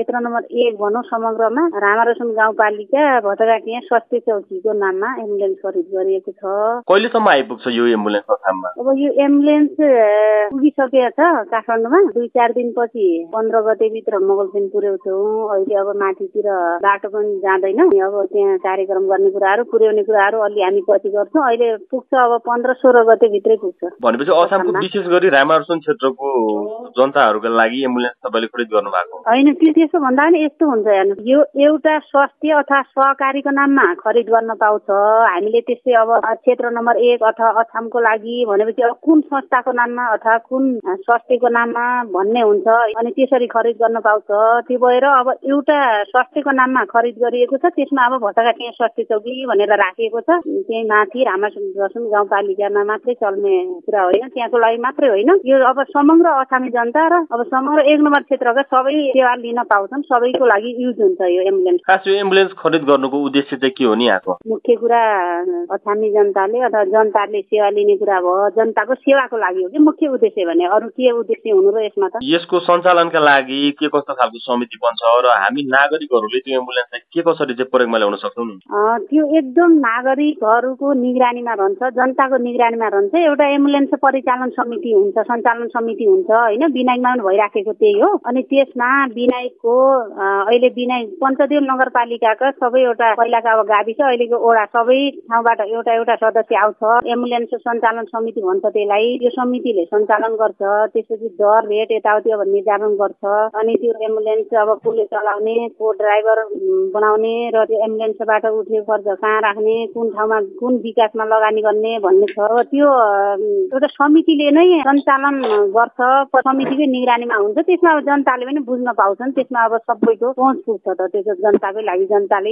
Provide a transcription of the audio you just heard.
क्षेत्र नम्बर एक भनौँ समग्रमा रामारोसन गाउँपालिका भटघाटिया स्वास्थ्य चौकीको नाममा एम्बुलेन्स खरिद गरिएको छ। कहिलेसम्म आइपुग्छ यो एम्बुलेन्स अब यो एम्बुलेन्स पुगिसकेको छ काठमाडौँमा। दुई चार दिनपछि पन्ध्र गतेभित्र मगलसेन पुर्याउँछौँ। अहिले अब माथितिर बाटो पनि जाँदैन। अब त्यहाँ कार्यक्रम गर्ने कुराहरू पुर्याउने कुराहरू अलि हामी पछि गर्छौँ। अहिले पुग्छ अब पन्ध्र सोह्र गतेभित्रै पुग्छ। भनेपछि अछामको विशेष गरी रामार्सन क्षेत्रको जनताहरूका लागि एम्बुलेन्स तपाईँले खरिद गर्नु भएको होइन त्यो त्यसो भन्दा पनि यस्तो हुन्छ हेर्नु। यो एउटा स्वास्थ्य अथवा सहकारीको नाममा खरिद गर्न पाउँछ। हामीले त्यस्तै अब क्षेत्र नम्बर एक अथवा अछामको लागि भनेपछि अब कुन संस्थाको नाममा अथवा कुन स्वास्थ्यको नाममा भन्ने हुन्छ अनि त्यसरी खरिद गर्न पाउँछ। त्यो भएर अब एउटा स्वास्थ्यको नाममा खरिद गरिएको छ त्यसमा अब भटघाटिया स्वास्थ्य चौकी भनेर राखिएको छ। त्यही माथि रामासुन गाउँपालिकामा मात्रै चल्ने कुरा होइन त्यहाँको लागि मात्रै होइन। यो अब समग्र अछामी जनता र अब समग्र एक नम्बर क्षेत्रका सबै सेवा लिन पाउँछन् सबैको लागि युज हुन्छ यो एम्बुलेन्स। खास यो एम्बुलेन्स खरिद गर्नुको उद्देश्य चाहिँ के हो नि यहाँको? मुख्य कुरा अछामी जनताले अथवा जनताले सेवा लिने कुरा भयो जनताको सेवाको लागि हो कि मुख्य उद्देश्य भने? अरू के उद्देश्य हुनु र यसमा त? यसको सञ्चालनका लागि के कस्तो खालको समिति बन्छ र हामी नागरिकहरूले त्यो एम्बुलेन्सलाई के कसरी चाहिँ प्रयोगमा ल्याउन सक्छौँ नि? त्यो एकदम नागरिकहरूको निगरानीमा रहन्छ जनताको निगरानीमा रहन्छ। एउटा एम्बुलेन्स परिचालन समिति हुन्छ सञ्चालन समिति हुन्छ होइन? बिनायकमा भइराखेको त्यही हो। अनि त्यसमा बिनायकको अहिले बिनायक पञ्चदेव नगरपालिकाका सबै एउटा पहिलाको अब गाविस अहिलेको ओडा सबै ठाउँबाट एउटा एउटा सदस्य आउँछ। एम्बुलेन्स सञ्चालन समिति भन्छ त्यसलाई। त्यो समितिले सञ्चालन गर्छ। त्यसपछि दर रेट यताउति अब निर्धारण गर्छ। अनि त्यो एम्बुलेन्स अब कसले चलाउने को ड्राइभर बनाउने र त्यो एम्बुलेन्सबाट उठ्ने खर्च कहाँ राख्ने कुन ठाउँमा कुन विकासमा लगानी गर्ने भन्ने छ। त्यो एउटा समितिले नै सञ्चालन गर्छ। समितिकै निगरानीमा हुन्छ। त्यसमा अब जनताले पनि बुझ्न पाउँछन्। त्यसमा अब सबैको पहुँच पुग्छ त त्यो जनताकै लागि जनताले